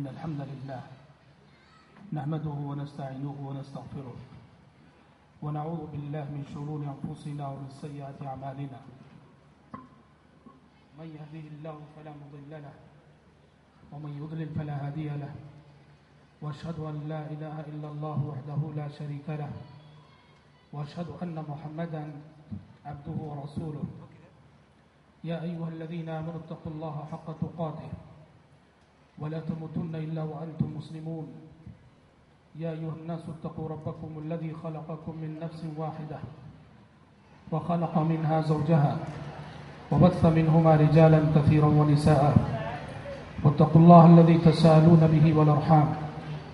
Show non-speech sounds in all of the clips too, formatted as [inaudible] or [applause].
إن الحمد لله نحمده ونستعينه ونستغفره ونعوذ بالله من شرور أنفسنا ومن سيئات أعمالنا من يهده الله فلا مضل له ومن يضلل فلا هادي له واشهد ان لا اله الا الله وحده لا شريك له واشهد ان محمدا عبده ورسوله يا ايها الذين امنوا اتقوا الله حق تقاته ولا تموتن الا وانتم مسلمون. يا ايها الناس اتقوا ربكم الذي خلقكم من نفس واحده وخلق منها زوجها وبث منهما رجالا كثيرا ونساء. واتقوا الله الذي تسالون به والارحام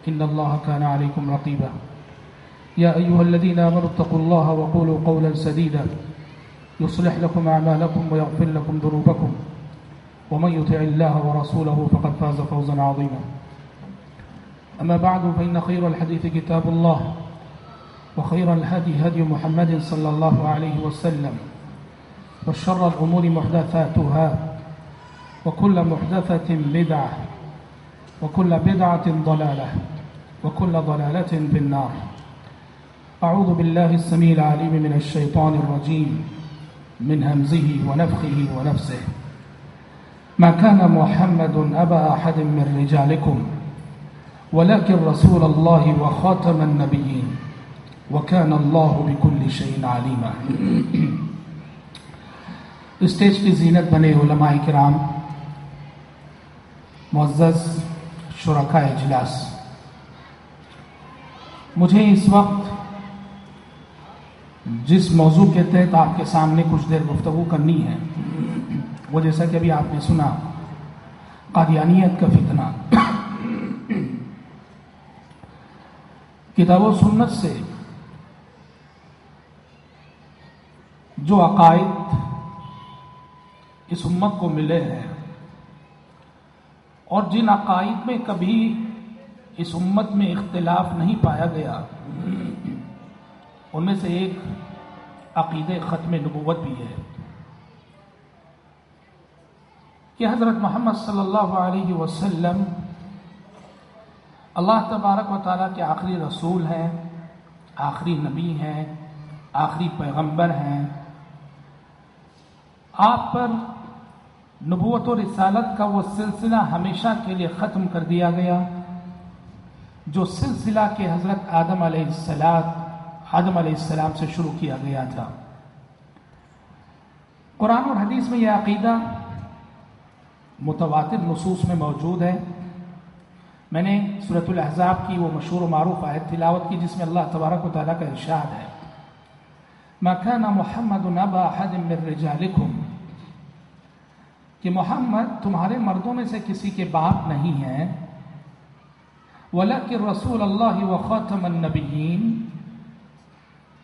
ان الله كان عليكم رقيبا. يا ايها الذين امنوا اتقوا الله وقولوا قولا سديدا. يصلح لكم اعمالكم ويغفر لكم ذنوبكم. ومن يطع الله ورسوله فقد فاز فوزا عظيما. اما بعد فان خير الحديث كتاب الله، وخير الهدي هدي محمد صلى الله عليه وسلم، وشر الامور محدثاتها، وكل محدثة بدعة، وكل بدعة ضلالة، وكل ضلالة في النار. أعوذ بالله السميع العليم من الشيطان الرجيم، من همزه ونفخه ونفسه. ما كان محمد أبا أحد من رجالكم، ولكن رسول الله وخاتم النبيين، وكان الله بكل شيء عليما. اسٹیج کی زینت بنے علماء کرام، معزز شرکا اجلاس، مجھے اس وقت جس موضوع کے تحت آپ کے سامنے کچھ دیر گفتگو کرنی ہے وہ جیسا کہ ابھی آپ نے سنا، قادیانیت کا فتنہ۔ کتاب و سنت سے جو عقائد اس امت کو ملے ہیں، اور جن عقائد میں کبھی اس امت میں اختلاف نہیں پایا گیا، ان میں سے ایک عقید ختم نبوت بھی ہے۔ کہ حضرت محمد صلی اللہ علیہ وسلم اللہ تبارک و تعالیٰ کے آخری رسول ہیں، آخری نبی ہیں، آخری پیغمبر ہیں۔ آپ پر نبوت و رسالت کا وہ سلسلہ ہمیشہ کے لیے ختم کر دیا گیا، جو سلسلہ کے حضرت آدم علیہ السلام، آدم علیہ السلام سے شروع کیا گیا تھا۔ قرآن اور حدیث میں یہ عقیدہ متواتر نصوص میں موجود ہے۔ میں نے صورت الحضاب کی وہ مشہور و معروف آیت تلاوت کی جس میں اللہ تبارک و تعالیٰ کا ارشاد ہے۔ مکھانا محمد نبا من رجالکم۔ کہ محمد تمہارے مردوں میں سے کسی کے باپ نہیں ہیں۔ وَلَكِ رسول اللہ و خاتم النبیین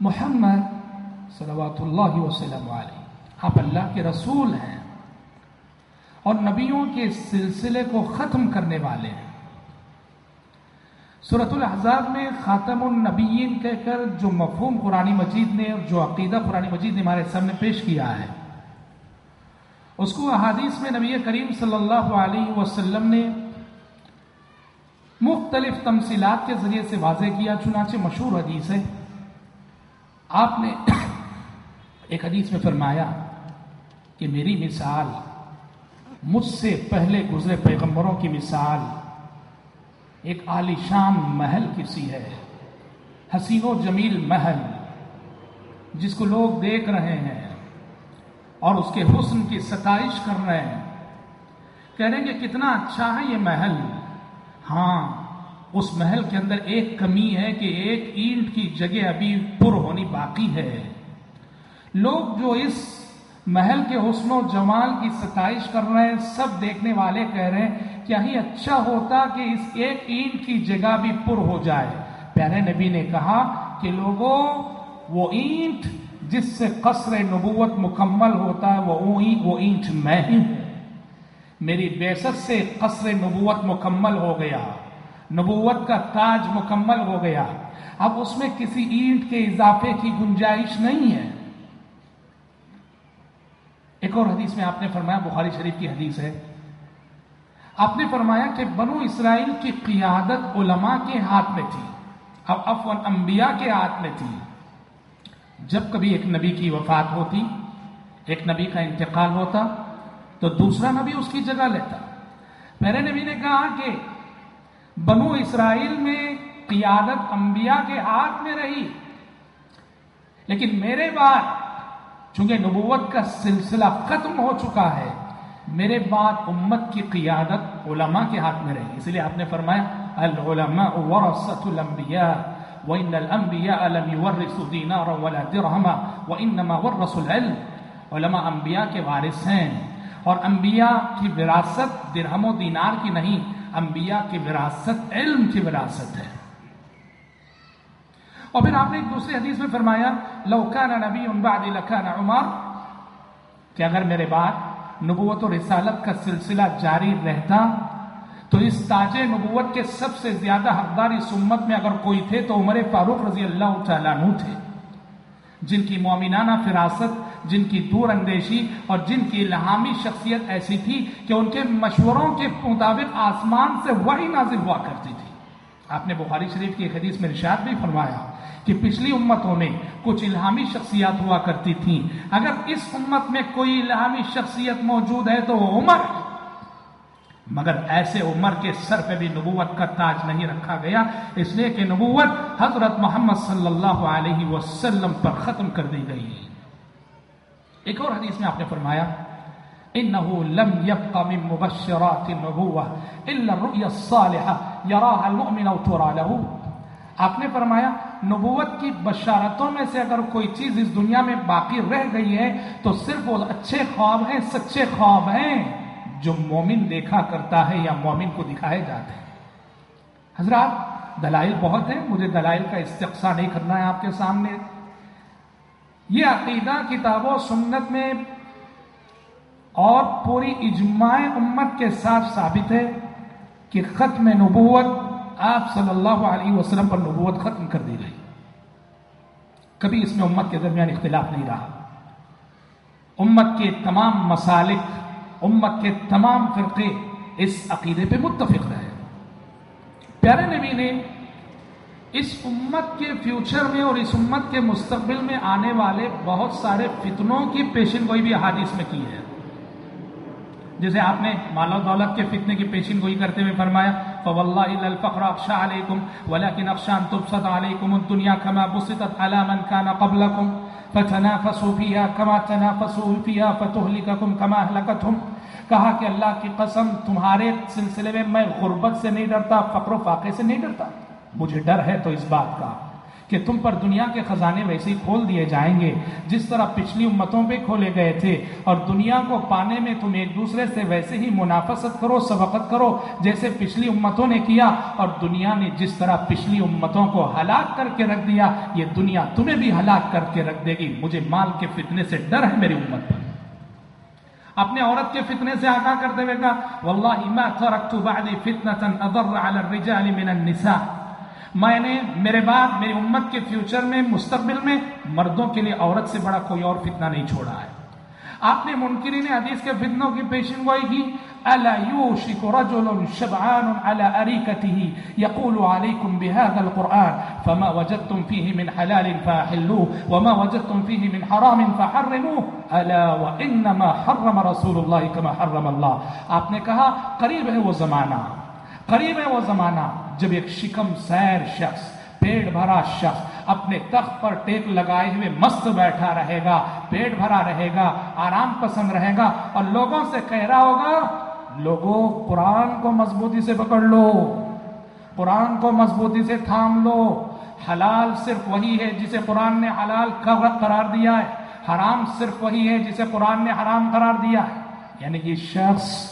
محمد صلوات اللہ وسلم علیہ آپ اللہ کے رسول ہیں۔ اور نبیوں کے سلسلے کو ختم کرنے والے ہیں۔ صورت الحضاب میں خاتم النبیین کہہ کر جو مفہوم قرآن مجید نے اور جو عقیدہ قرآن مجید نے ہمارے سامنے پیش کیا ہے۔ اس کو احادیث میں نبی کریم صلی اللہ علیہ وسلم نے مختلف تمثیلات کے ذریعے سے واضح کیا، چنانچہ مشہور حدیث ہے۔ آپ نے [coughs] ایک حدیث میں فرمایا کہ میری مثال مجھ سے پہلے گزرے پیغمبروں کی مثال ایک عالیشان محل کسی ہے، حسین و جمیل محل، جس کو لوگ دیکھ رہے ہیں اور اس کے حسن کی ستائش کر رہے ہیں۔ کہہ رہے ہیں کہ کتنا اچھا ہے یہ محل۔ ہاں اس محل کے اندر ایک کمی ہے کہ ایک اینٹ کی جگہ ابھی پر ہونی باقی ہے۔ لوگ جو اس محل کے حسن و جمال کی ستائش کر رہے ہیں، سب دیکھنے والے کہہ رہے ہیں کیا ہی اچھا ہوتا کہ اس ایک اینٹ کی جگہ بھی پر ہو جائے۔ پیارے نبی نے کہا کہ لوگوں وہ اینٹ جس سے قصر نبوت مکمل ہوتا ہے، وہ وہ اینٹ میں ہی۔ ہوں میری بیست سے قصر نبوت مکمل ہو گیا۔ نبوت کا تاج مکمل ہو گیا۔ اب اس میں کسی اینٹ کے اضافے کی گنجائش نہیں ہے۔ ایک اور حدیث میں آپ نے فرمایا، بخاری شریف کی حدیث ہے۔ آپ نے فرمایا کہ بنو اسرائیل کی قیادت علماء کے ہاتھ میں تھی۔ اب افون انبیاء کے ہاتھ میں تھی۔ جب کبھی ایک نبی کی وفات ہوتی، ایک نبی کا انتقال ہوتا، تو دوسرا نبی اس کی جگہ لیتا۔ پہلے نبی نے کہا کہ بنو اسرائیل میں قیادت انبیاء کے ہاتھ میں رہی، لیکن میرے بعد چونکہ نبوت کا سلسلہ ختم ہو چکا ہے، میرے بعد امت کی قیادت علماء کے ہاتھ میں رہی اس لیے آپ نے فرمایا، العلماء ورثت الانبیاء وان الانبیاء لم يورثوا دینارا ولا درهما وانما ورثوا العلم۔ علماء انبیاء کے وارث ہیں۔ اور انبیاء کی وراثت درہم و دینار کی نہیں، انبیاء کی وراثت علم کی وراثت ہے۔ اور پھر آپ نے ایک دوسری حدیث میں فرمایا، لو كان نبی بعد لكان عمر، کہ اگر میرے بعد نبوت و رسالت کا سلسلہ جاری رہتا، تو اس تاج نبوت کے سب سے زیادہ حقدار اس امت میں اگر کوئی تھے تو عمر فاروق رضی اللہ تعالیٰ عنہ تھے۔ جن کی مومنانہ فراست، جن کی دور اندیشی اور جن کی الہامی شخصیت ایسی تھی کہ ان کے مشوروں کے مطابق آسمان سے وہی نازل ہوا کرتی تھی۔ آپ نے بخاری شریف کی حدیث میں رشاد بھی فرمایا۔ کہ پچھلی امتوں میں کچھ الہامی شخصیات ہوا کرتی تھیں۔ اگر اس امت میں کوئی الہامی شخصیت موجود ہے تو وہ عمر مگر ایسے عمر کے سر پہ بھی نبوت کا تاج نہیں رکھا گیا۔ اس لیے کہ نبوت حضرت محمد صلی اللہ علیہ وسلم پر ختم کر دی گئی۔ ایک اور حدیث میں آپ نے فرمایا انه لم يبقى من مبشرات النبوة الا الرؤيا الصالحة يراها المؤمن او ترى له آپ نے فرمایا نبوت کی بشارتوں میں سے اگر کوئی چیز اس دنیا میں باقی رہ گئی ہے تو صرف وہ اچھے خواب ہیں، سچے خواب ہیں جو مومن دیکھا کرتا ہے یا مومن کو دکھائے جاتے ہیں۔ حضرات، دلائل بہت ہیں، مجھے دلائل کا استقصا نہیں کرنا ہے آپ کے سامنے۔ یہ عقیدہ، کتاب و سنت میں اور پوری اجماع امت کے ساتھ ثابت ہے کہ ختم نبوت آپ صلی اللہ علیہ وسلم پر نبوت ختم کر دی گئی۔ کبھی اس میں امت کے درمیان اختلاف نہیں رہا۔ امت کے تمام مسالک، امت کے تمام فرقے اس عقیدے پہ متفق رہے۔ پیارے نبی نے اس امت کے فیوچر میں اور اس امت کے مستقبل میں آنے والے بہت سارے فتنوں کی پیشن گوئی بھی حادث میں کی ہے۔ جیسے آپ نے مال و دولت کے فتنے کی پیشن گوئی کرتے ہوئے فرمایا فوالله إلا الفقر أخشى عليكم، ولكن أخشى أن تبسط عليكم الدنيا كما بسطت على من كان قبلكم، فتنافسوا فيها كما تنافسوا فيها فتهلككم كما أهلكتهم۔ کہا کہ اللہ کی قسم، تمہارے سلسلے میں میں غربت سے نہیں ڈرتا فقر و فاقے سے نہیں ڈرتا۔ مجھے ڈر ہے تو اس بات کا۔ کہ تم پر دنیا کے خزانے ویسے ہی کھول دیے جائیں گے، جس طرح پچھلی امتوں پہ کھولے گئے تھے۔ اور دنیا کو پانے میں تم ایک دوسرے سے ویسے ہی منافست کرو، سبقت کرو، جیسے پچھلی امتوں نے کیا۔ اور دنیا نے جس طرح پچھلی امتوں کو ہلاک کر کے رکھ دیا، یہ دنیا تمہیں بھی ہلاک کر کے رکھ دے گی۔ مجھے مال کے فتنے سے ڈر ہے میری امت پر۔ اپنے عورت کے فتنے سے آگاہ کرتے ہوئے کہا، واللہ ما ترکت بعدی فتنة اضر على الرجال من النساء. میں نے میرے بعد میری امت کے فیوچر میں، مستقبل میں مردوں کے لیے عورت سے بڑا کوئی اور فتنہ نہیں چھوڑا ہے۔ آپ نے منکرین حدیث کے فتنوں کی پیشن گوئی کی۔ الا يوشك رجل شبعان على اريكته يقول عليكم بهذا القران فما وجدتم فيه من حلال فاحلوه وما وجدتم فيه من حرام فحرموه، الا وانما حرم رسول الله كما حرم الله آپ نے کہا، قریب ہے وہ زمانہ۔ قریب ہے وہ زمانہ۔ جب ایک شکم سیر شخص پیڑ بھرا شخص اپنے تخت پر ٹیک لگائے ہوئے مست بیٹھا رہے گا، پیٹ بھرا رہے گا، آرام پسند رہے گا اور لوگوں سے کہہ رہا ہوگا لوگوں قرآن کو مضبوطی سے پکڑ لو، قرآن کو مضبوطی سے تھام لو۔ حلال صرف وہی ہے جسے قرآن نے حلال قرار دیا ہے۔ حرام صرف وہی ہے جسے قرآن نے حرام قرار دیا ہے۔ یعنی یہ شخص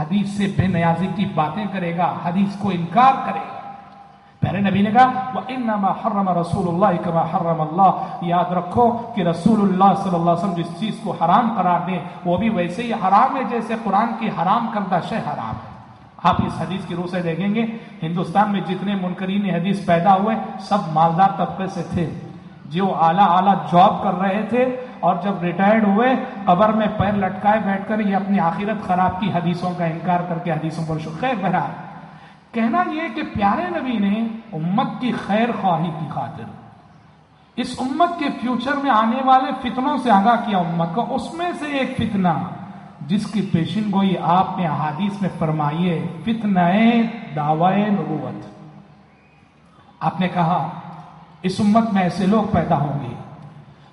حدیث سے بے نیازی کی باتیں کرے گا، حدیث کو انکار کرے گا۔ پہلے نبی نے کہا، وَإِنَّمَا حَرَّمَ رَسُولُ اللَّهِ كَمَا حَرَّمَ اللَّهِ۔ یاد رکھو کہ رسول اللہ صلی اللہ علیہ وسلم جس چیز کو حرام قرار دیں، وہ بھی ویسے ہی حرام ہے جیسے قرآن کی حرام کردہ شے حرام ہے۔ آپ اس حدیث کی روح سے دیکھیں گے، ہندوستان میں جتنے منکرین حدیث پیدا ہوئے، سب مالدار طبقے سے تھے۔ جو اعلیٰ اعلیٰ جاب کر رہے تھے اور جب ریٹائرڈ ہوئے، قبر میں پیر لٹکائے بیٹھ کر یہ اپنی آخرت خراب کی حدیثوں کا انکار کر کے حدیثوں پر خیر بہرحال، کہنا یہ کہ پیارے نبی نے امت کی خیر خواہی کی خاطر، اس امت کے فیوچر میں آنے والے فتنوں سے آگاہ کیا امت کو، اس میں سے ایک فتنہ جس کی پیشن گوئی آپ نے احادیث میں فرمائیے فتنہ دعوی نبوت۔ آپ نے کہا اس امت میں ایسے لوگ پیدا ہوں گے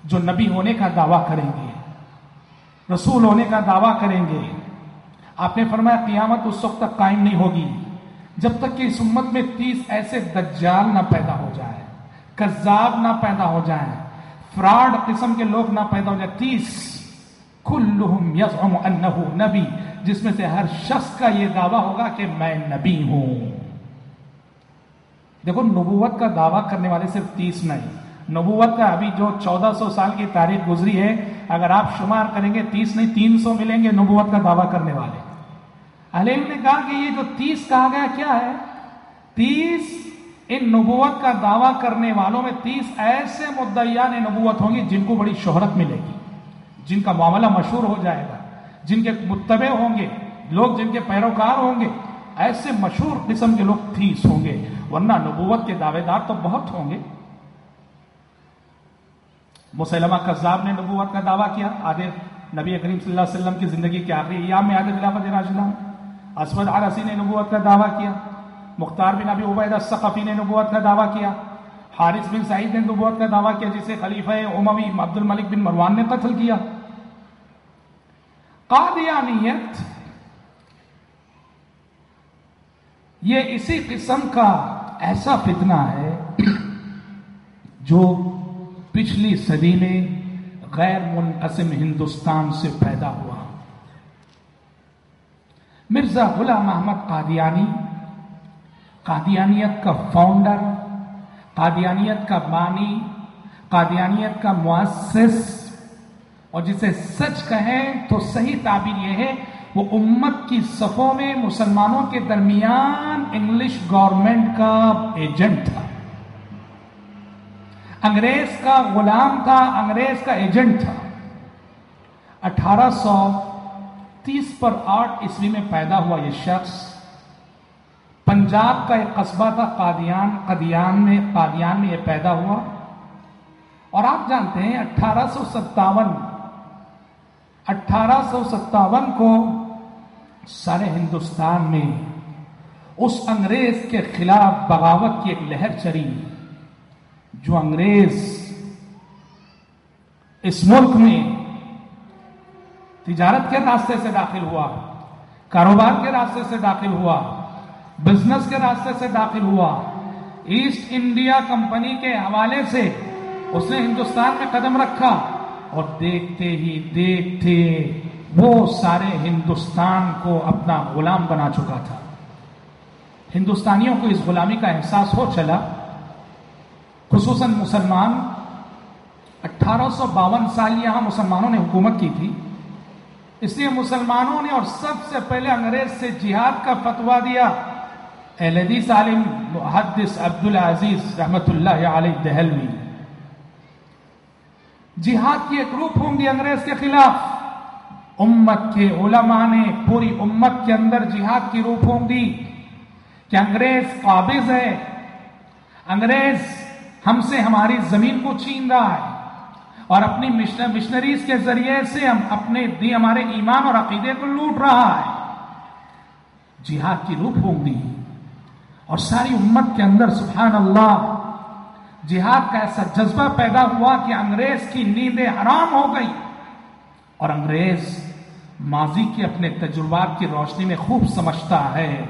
جو نبی ہونے کا دعویٰ کریں گے، رسول ہونے کا دعویٰ کریں گے۔ آپ نے فرمایا قیامت اس وقت تک قائم نہیں ہوگی، جب تک کہ اس امت میں تیس ایسے دجال نہ پیدا ہو جائے کذاب نہ پیدا ہو جائیں، فراڈ قسم کے لوگ نہ پیدا ہو جائے تیس۔ کلہم یزعم انہو نبی، جس میں سے ہر شخص کا یہ دعویٰ ہوگا کہ میں نبی ہوں۔ دیکھو، نبوت کا دعویٰ کرنے والے صرف تیس نہیں۔ نبوت کا ابھی جو چودہ سو سال کی تاریخ گزری ہے، اگر آپ شمار کریں گے، تیس نہیں، تین سو ملیں گے نبوت کا دعویٰ کرنے والے۔ علیم نے کہا کہ یہ جو تیس کہا گیا، کیا ہے؟ تیس، ان نبوت کا دعویٰ کرنے والوں میں تیس ایسے مدعیان نبوت ہوں گی جن کو بڑی شہرت ملے گی، جن کا معاملہ مشہور ہو جائے گا، جن کے متبع ہوں گے، لوگ جن کے پیروکار ہوں گے، ایسے مشہور قسم کے لوگ تیس ہوں گے۔ ورنہ نبوت کے دعوے دار تو بہت ہوں گے۔ مسلمہ قذاب نے نبوت کا دعویٰ کیا آدھے نبی کریم صلی اللہ علیہ وسلم کی زندگی کے آخری ایام میں آدھے خلافت راشدہ اسود عرسی نے نبوت کا دعویٰ کیا، مختار بن ابی عبید السقفی نے نبوت کا دعویٰ کیا، حارث بن سعید نے نبوت کا دعویٰ کیا، جسے خلیفہ عموی عبد الملک بن مروان نے قتل کیا۔ قادیانیت، یہ اسی قسم کا ایسا فتنہ ہے جو پچھلی صدی میں غیر منقسم ہندوستان سے پیدا ہوا۔ مرزا غلام محمد قادیانی، قادیانیت کا فاؤنڈر قادیانیت کا بانی، قادیانیت کا مؤسس اور جسے سچ کہیں تو صحیح تعبیر یہ ہے وہ امت کی صفوں میں مسلمانوں کے درمیان انگلش گورنمنٹ کا ایجنٹ تھا۔ انگریز کا غلام تھا، انگریز کا ایجنٹ تھا۔ اٹھارہ سو تیس پر آٹھ عیسوی میں پیدا ہوا یہ شخص۔ پنجاب کا ایک قصبہ تھا، قادیان قدیان میں، قادیان میں یہ پیدا ہوا۔ اور آپ جانتے ہیں، اٹھارہ سو ستاون، اٹھارہ سو ستاون کو سارے ہندوستان میں اس انگریز کے خلاف بغاوت کی ایک لہر چری۔ جو انگریز اس ملک میں تجارت کے راستے سے داخل ہوا، کاروبار کے راستے سے داخل ہوا بزنس کے راستے سے داخل ہوا ایسٹ انڈیا کمپنی کے حوالے سے اس نے ہندوستان میں قدم رکھا اور دیکھتے ہی دیکھتے وہ سارے ہندوستان کو اپنا غلام بنا چکا تھا۔ ہندوستانیوں کو اس غلامی کا احساس ہو چلا۔ خصوصاً مسلمان، اٹھارہ سو باون سال یہاں مسلمانوں نے حکومت کی تھی۔ اس لیے مسلمانوں نے اور سب سے پہلے انگریز سے جہاد کا فتوا دیا۔ اہلدیس عالم محدث عبد العزیز رحمت اللہ علیہ دہلوی۔ جہاد کی ایک روپ ہوں گی انگریز کے خلاف۔ امت کے علماء نے پوری امت کے اندر جہاد کی روپ ہوں گی کہ انگریز قابض ہے۔ انگریز ہم سے ہماری زمین کو چھین رہا ہے۔ اور اپنی مشنریز کے ذریعے سے ہم اپنے دی، ہمارے ایمان اور عقیدے کو لوٹ رہا ہے۔ جہاد کی روح ہوں گی اور ساری امت کے اندر سبحان اللہ جہاد کا ایسا جذبہ پیدا ہوا کہ انگریز کی نیندیں حرام ہو گئی اور انگریز ماضی کے اپنے تجربات کی روشنی میں خوب سمجھتا ہے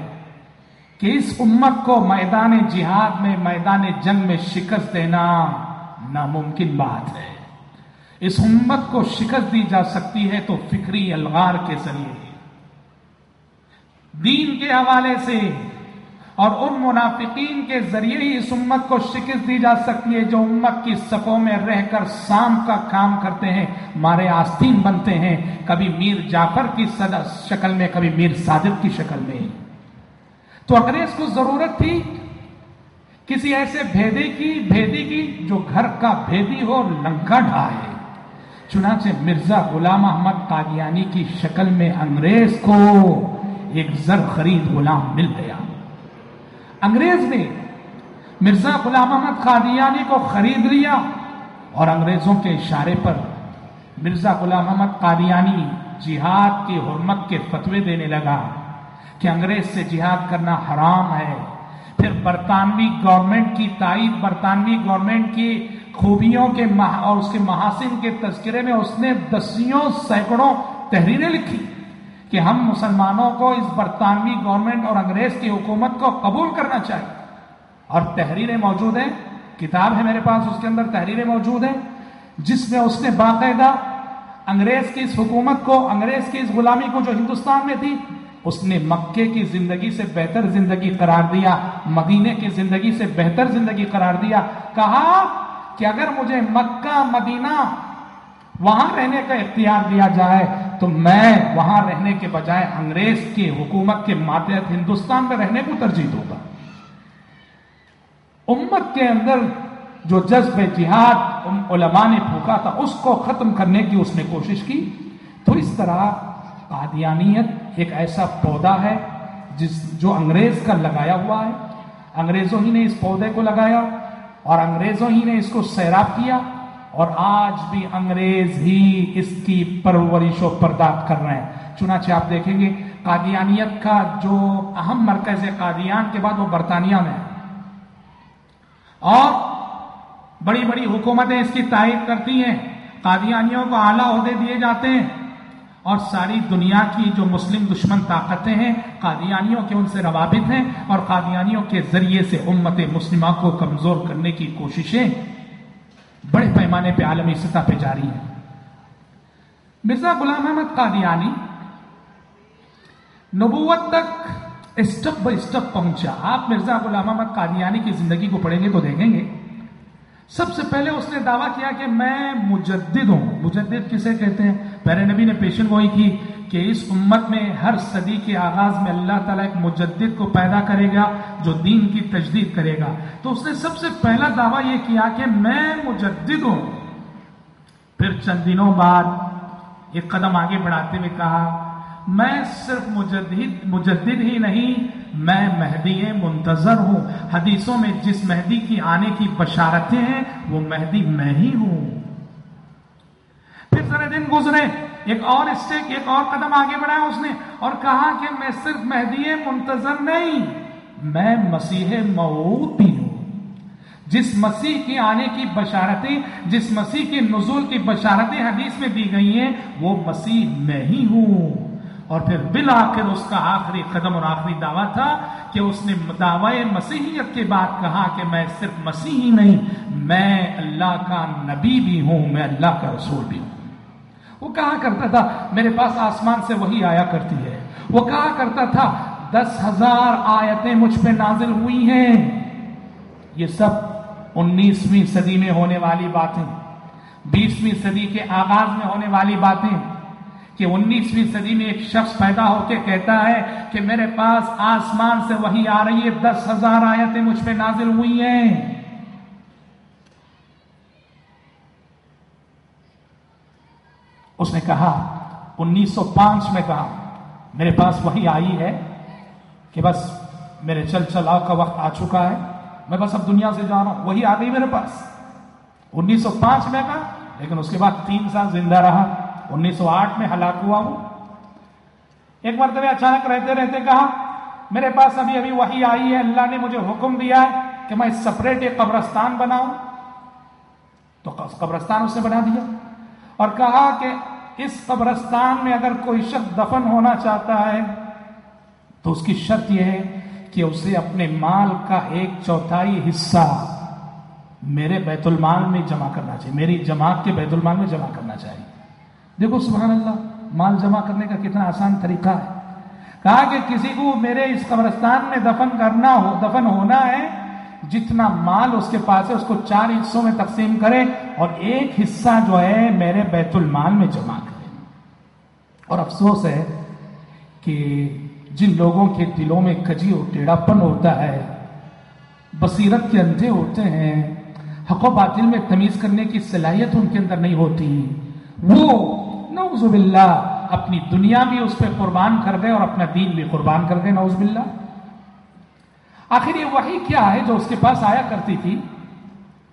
کہ اس امت کو میدان جہاد میں، میدان جنگ میں شکست دینا ناممکن بات ہے۔ اس امت کو شکست دی جا سکتی ہے تو فکری الغار کے ذریعے۔ دین کے حوالے سے اور ان منافقین کے ذریعے ہی اس امت کو شکست دی جا سکتی ہے جو امت کی صفوں میں رہ کر سام کا کام کرتے ہیں، مارے آستین بنتے ہیں۔ کبھی میر جعفر کی شکل میں، کبھی میر صادق کی شکل میں۔ تو انگریز کو ضرورت تھی، کسی ایسے بھیدی کی بھیدی کی جو گھر کا بھیدی ہو لنکا ڈھائے۔ چنانچہ مرزا غلام احمد قادیانی کی شکل میں انگریز کو ایک زر خرید غلام مل گیا۔ انگریز نے مرزا غلام احمد قادیانی کو خرید لیا اور انگریزوں کے اشارے پر مرزا غلام احمد قادیانی جہاد کی حرمت کے فتوے دینے لگا کہ انگریز سے جہاد کرنا حرام ہے۔ پھر برطانوی گورنمنٹ کی تائید، برطانوی گورنمنٹ کی خوبیوں کے اور اس کے محاسن کے تذکرے میں اس نے دسیوں سینکڑوں تحریریں لکھی۔ کہ ہم مسلمانوں کو اس برطانوی گورنمنٹ اور انگریز کی حکومت کو قبول کرنا چاہیے۔ اور تحریریں موجود ہیں۔ کتاب ہے میرے پاس، اس کے اندر تحریریں موجود ہیں۔ جس میں اس نے باقاعدہ انگریز کی اس حکومت کو، انگریز کی اس غلامی کو جو ہندوستان میں تھی، اس نے مکے کی زندگی سے بہتر زندگی قرار دیا مدینے کی زندگی سے بہتر زندگی قرار دیا۔ کہا کہ اگر مجھے مکہ، مدینہ وہاں رہنے کا اختیار دیا جائے، تو میں وہاں رہنے کے بجائے انگریز کی حکومت کے ماتحت ہندوستان میں رہنے کو ترجیح دوں گا۔ امت کے اندر جو جذب جہاد علماء نے پھونکا تھا، اس کو ختم کرنے کی اس نے کوشش کی۔ تو اس طرح قادیانیت ایک ایسا پودا ہے جس جو انگریز کا لگایا ہوا ہے۔ انگریزوں ہی نے اس پودے کو لگایا اور انگریزوں ہی نے اس کو سیراب کیا۔ اور آج بھی انگریز ہی اس کی پرورش و پرداب کر رہے ہیں۔ چنانچہ آپ دیکھیں گے، قادیانیت کا جو اہم مرکز ہے قادیان کے بعد وہ برطانیہ میں ہے۔ اور بڑی بڑی حکومتیں اس کی تائید کرتی ہیں، قادیانیوں کو اعلیٰ عہدے دیے جاتے ہیں۔ اور ساری دنیا کی جو مسلم دشمن طاقتیں ہیں، قادیانیوں کے ان سے روابط ہیں اور قادیانیوں کے ذریعے سے امت مسلمہ کو کمزور کرنے کی کوششیں بڑے پیمانے پہ عالمی سطح پہ جاری ہیں مرزا غلام احمد قادیانی نبوت تک اسٹپ بائی اسٹپ پہنچا۔ آپ مرزا غلام احمد قادیانی کی زندگی کو پڑھیں گے تو دیکھیں گے۔ سب سے پہلے اس نے دعویٰ کیا کہ میں مجدد ہوں۔ مجدد کسے کہتے ہیں؟ پہلے نبی نے پیشن گوئی کی۔ کہ اس امت میں ہر صدی کے آغاز میں اللہ تعالیٰ ایک مجدد کو پیدا کرے گا جو دین کی تجدید کرے گا۔ تو اس نے سب سے پہلا دعویٰ یہ کیا کہ میں مجدد ہوں۔ پھر چند دنوں بعد ایک قدم آگے بڑھاتے ہوئے کہا، میں صرف مجدد مجدد ہی نہیں، میں مہدی منتظر ہوں۔ حدیثوں میں جس مہدی کی آنے کی بشارتیں ہیں، وہ مہدی میں ہی ہوں۔ پھر ذرا دن گزرے۔ ایک اور اسٹیک ایک اور قدم آگے بڑھایا اس نے اور کہا کہ میں صرف مہدی منتظر نہیں، میں مسیح موت بھی ہوں۔ جس مسیح کی آنے کی بشارتیں، جس مسیح کے نزول کی بشارتیں حدیث میں دی گئی ہیں، وہ مسیح میں ہی ہوں۔ اور پھر بالآخر اس کا آخری قدم اور آخری دعویٰ تھا کہ اس نے دعوی مسیحیت کے بعد کہا کہ میں صرف مسیحی نہیں، میں اللہ کا نبی بھی ہوں، میں اللہ کا رسول بھی ہوں۔ وہ کہا کرتا تھا، میرے پاس آسمان سے وہی آیا کرتی ہے۔ وہ کہا کرتا تھا، دس ہزار آیتیں مجھ پہ نازل ہوئی ہیں۔ یہ سب انیسویں صدی میں ہونے والی باتیں، بیسویں صدی کے آغاز میں ہونے والی باتیں۔ کہ انیسویں صدی میں ایک شخص پیدا ہو کے کہتا ہے کہ میرے پاس آسمان سے وہی آ رہی ہے، دس ہزار آیتیں مجھ پہ نازل ہوئی ہیں۔ اس نے کہا، انیس سو پانچ میں کہا، میرے پاس وہی آئی ہے کہ بس میرے چل چلاؤ کا وقت آ چکا ہے، میں بس اب دنیا سے جا رہا ہوں، وہی آ گئی میرے پاس. انیس سو پانچ میں کہا، لیکن اس کے بعد تین سال زندہ رہا، انیس سو آٹھ میں ہلاک ہوا ہوں. ایک مرتبہ اچانک رہتے رہتے کہا، میرے پاس ابھی ابھی وہی آئی ہے، اللہ نے مجھے حکم دیا ہے کہ میں سپریٹ ایک قبرستان بناؤں. تو قبرستان اس نے بنا دیا اور کہا کہ اس قبرستان میں اگر کوئی شخص دفن ہونا چاہتا ہے، تو اس کی شرط یہ ہے کہ اسے اپنے مال کا ایک چوتھائی حصہ میرے بیت المال میں جمع کرنا چاہیے۔ میری جماعت کے بیت المال میں جمع کرنا چاہیے۔ دیکھو سبحان اللہ مال جمع کرنے کا کتنا آسان طریقہ ہے۔ کہا کہ کسی کو میرے اس قبرستان میں دفن کرنا ہو، دفن ہونا ہے جتنا مال اس کے پاس ہے، اس کو چار حصوں میں تقسیم کرے اور ایک حصہ جو ہے میرے بیت المال میں جمع کرے اور افسوس ہے کہ جن لوگوں کے دلوں میں کجی اور ٹیڑھاپن ہوتا ہے، بصیرت کے اندھے ہوتے ہیں، حق و باطل میں تمیز کرنے کی صلاحیت ان کے اندر نہیں ہوتی۔ وہ نوز باللہ، اپنی دنیا بھی اس پہ قربان کر گئے اور اپنا دین بھی قربان کر گئے نوز باللہ۔ آخر یہ وہی کیا ہے جو اس کے پاس آیا کرتی تھی؟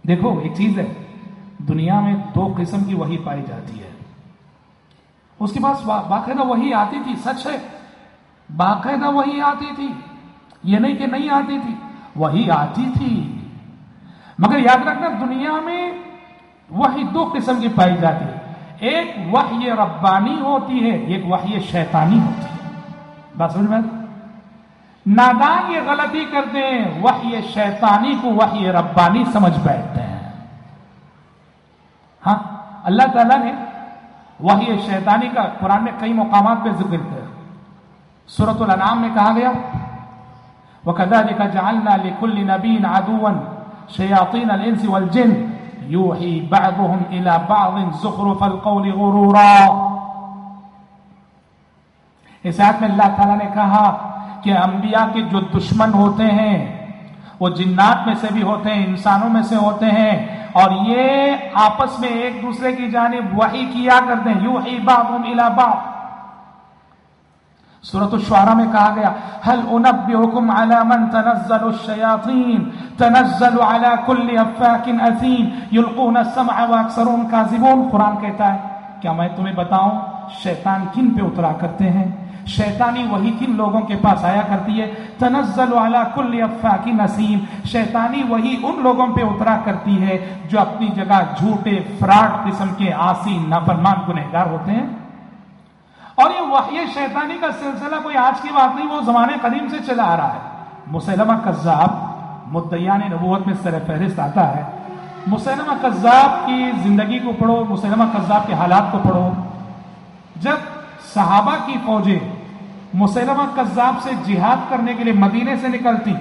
دیکھو، ایک چیز ہے، دنیا میں دو قسم کی وہی پائی جاتی ہے۔ اس کے پاس باقاعدہ وہی آتی تھی، سچ ہے، باقاعدہ وہی آتی تھی۔ یہ نہیں کہ نہیں آتی تھی وہی آتی تھی۔ مگر یاد رکھنا، دنیا میں وہی دو قسم کی پائی جاتی ہے۔ ایک وحی ربانی ہوتی ہے، ایک وحی شیطانی ہوتی ہے۔ بات سمجھ میں نادان یہ غلطی کرتے ہیں، وحی شیطانی کو وحی ربانی سمجھ بیٹھتے ہیں۔ ہاں اللہ تعالیٰ نے وحی شیطانی کا قرآن میں کئی مقامات پہ ذکر کیا۔ سورت الانعام میں کہا گیا، وَكَذَلِكَ جَعَلْنَا لِكُلِّ نَبِيٍ عَدُوًا شَيَاطِينَ الْإِنسِ وَالْجِنِّ يُوحِي بَعْضُهُمْ إِلَى بَعْضٍ زُخْرُفَ الْقَوْلِ غُرُورًا۔ اس آیت میں اللہ تعالیٰ نے کہا کہ انبیاء کے جو دشمن ہوتے ہیں، وہ جنات میں سے بھی ہوتے ہیں، انسانوں میں سے ہوتے ہیں۔ اور یہ آپس میں ایک دوسرے کی جانب وحی کیا کرتے ہیں۔ یوحی بعضهم الى بعض۔ سورت الشعراء میں کہا گیا، هل انبئكم على من تنزل الشياطين تنزل على كل افاك اثيم يلقون السمع واكثرهم كاذبون قرآن کہتا ہے، کیا میں تمہیں بتاؤں، شیطان کن پہ اترا کرتے ہیں؟ شیطانی وہی کن لوگوں کے پاس آیا کرتی ہے۔ تنزل على كل افاك نسیم۔ شیطانی وہی ان لوگوں پہ اترا کرتی ہے جو اپنی جگہ جھوٹے، فراڈ قسم کے آسی، نافرمان گنہگار ہوتے ہیں۔ اور یہ وحی شیطانی کا سلسلہ کوئی آج کی بات نہیں، وہ زمانے قدیم سے چلا آ رہا ہے۔ مسلمہ قذاب مدیان نبوت میں سر فہرست آتا ہے۔ مسلمہ قذاب کی زندگی کو پڑھو مسلمہ قذاب کے حالات کو پڑھو۔ جب صحابہ کی فوجیں مسلمہ قذاب سے جہاد کرنے کے لیے مدینے سے نکلتی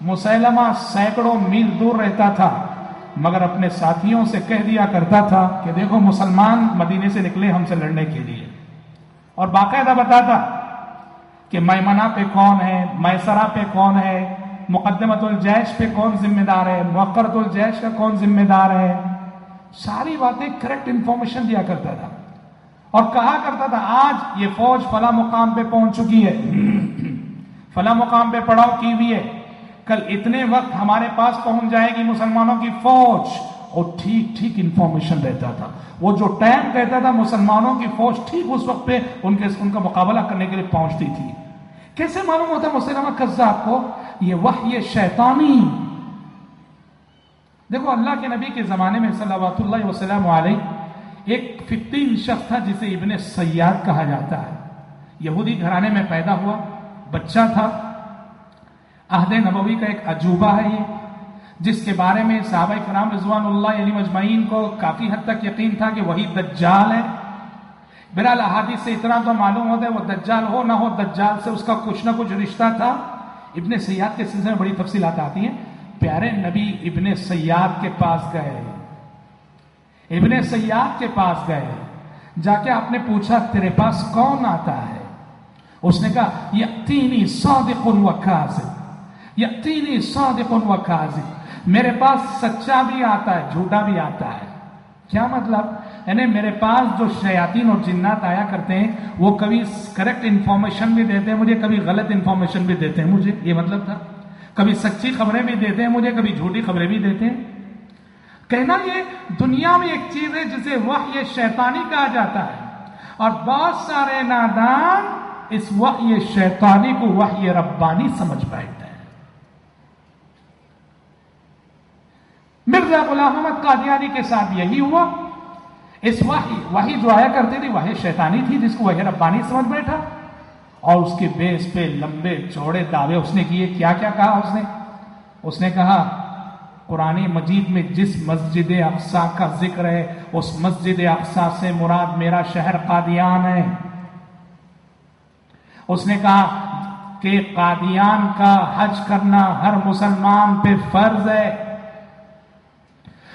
مسلمہ سینکڑوں میل دور رہتا تھا، مگر اپنے ساتھیوں سے کہہ دیا کرتا تھا کہ دیکھو مسلمان مدینے سے نکلے ہم سے لڑنے کے لیے۔ اور باقاعدہ بتاتا کہ میمنا پہ کون ہے میسرا پہ کون ہے مقدمت الجیش پہ کون ذمہ دار ہے مقرت الجیش کا کون ذمہ دار ہے۔ ساری باتیں کریکٹ انفارمیشن دیا کرتا تھا۔ اور کہا کرتا تھا، آج یہ فوج فلاں مقام پہ پہنچ چکی ہے. فلاں مقام پہ پڑاؤ کی ہوئی ہے۔ کل اتنے وقت ہمارے پاس پہنچ جائے گی مسلمانوں کی فوج۔ اور ٹھیک ٹھیک انفارمیشن رہتا تھا۔ وہ جو ٹائم کہتا تھا مسلمانوں کی فوج ٹھیک اس وقت پہ ان کے ان کا مقابلہ کرنے کے لیے پہنچتی تھی۔ کیسے معلوم ہوتا مسلمہ قذاب کو یہ وحی شیطانی؟ دیکھو اللہ کے نبی کے زمانے میں صلی اللہ وسلم علیہ ایک فتین شخص تھا جسے ابن سیاد کہا جاتا ہے۔ یہودی گھرانے میں پیدا ہوا، بچہ تھا۔ عہد نبوی کا ایک عجوبہ ہے یہ، جس کے بارے میں صحابہ کرام رضوان اللہ علی مجمعین کو کافی حد تک یقین تھا کہ وہی دجال ہے۔ برال احادیث سے اتنا تو معلوم ہوتا ہے وہ دجال ہو نہ ہو، دجال سے اس کا کچھ نہ کچھ رشتہ تھا۔ ابن سیاد کے سلسلے میں بڑی تفصیلات آتی ہیں۔ پیارے نبی ابن سیاد کے پاس گئے۔ ابن سیاد کے پاس گئے۔ جا کے آپ نے پوچھا، تیرے پاس کون آتا ہے؟ اس نے کہا یقینی صادق و کاذب۔ یقینی صادق و کاذب۔ میرے پاس سچا بھی آتا ہے، جھوٹا بھی آتا ہے۔ کیا مطلب؟ یعنی میرے پاس جو شیاطین اور جنات آیا کرتے ہیں، وہ کبھی کریکٹ انفارمیشن بھی دیتے ہیں، مجھے کبھی غلط انفارمیشن بھی دیتے ہیں۔ مجھے یہ مطلب تھا۔ کبھی سچی خبریں بھی دیتے ہیں، مجھے کبھی جھوٹی خبریں بھی دیتے ہیں۔ کہنا یہ دنیا میں ایک چیز ہے جسے وہ یہ شیطانی کہا جاتا ہے۔ اور بہت سارے نادان اس وقت یہ شیطانی کو وہ یہ ربانی سمجھ بیٹھتے ہیں۔ مرزا غلام احمد قادیانی کے ساتھ یہی ہوا۔ اس وحی وحی جو آیا کرتی تھی وحی شیطانی تھی جس کو وہ ربانی سمجھ بیٹھا۔ اور اس کے بیس پہ لمبے چوڑے دعوے اس نے کیے۔ کیا کیا کہا اس نے؟ اس نے کہا قرآن مجید میں جس مسجد اقسا کا ذکر ہے، اس مسجد اقسا سے مراد میرا شہر قادیان ہے۔ اس نے کہا کہ قادیان کا حج کرنا ہر مسلمان پہ فرض ہے۔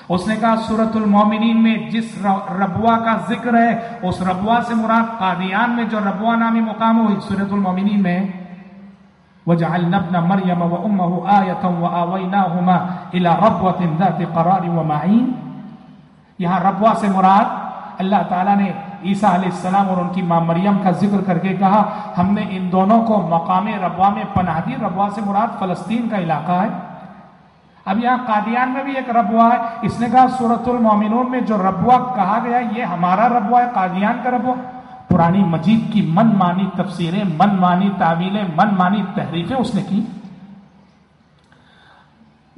اس نے کہا سورت المومنین میں جس ربوا کا ذکر ہے، اس ربوا سے مراد قادیان میں جو ربوا نامی مقام ہوئی سورت المومنین میں وجعلنا ابن مریم و امه آیتا و الى ربوة ذات قرار و معین یہاں ربوا سے مراد. اللہ تعالیٰ نے عیسیٰ علیہ السلام اور ان کی ماں مریم کا ذکر کر کے کہا، ہم نے ان دونوں کو مقام ربوا میں پناہ دی ربوا سے مراد فلسطین کا علاقہ ہے۔ اب یہاں قادیان میں بھی ایک ربوا ہے۔ اس نے کہا سورت المومنون میں جو ربوا کہا گیا، یہ ہمارا ربوا ہے، قادیان کا ربوا پرانی مجید کی من مانی تفسیریں من مانی تعویلیں من مانی تحریفیں اس نے کی۔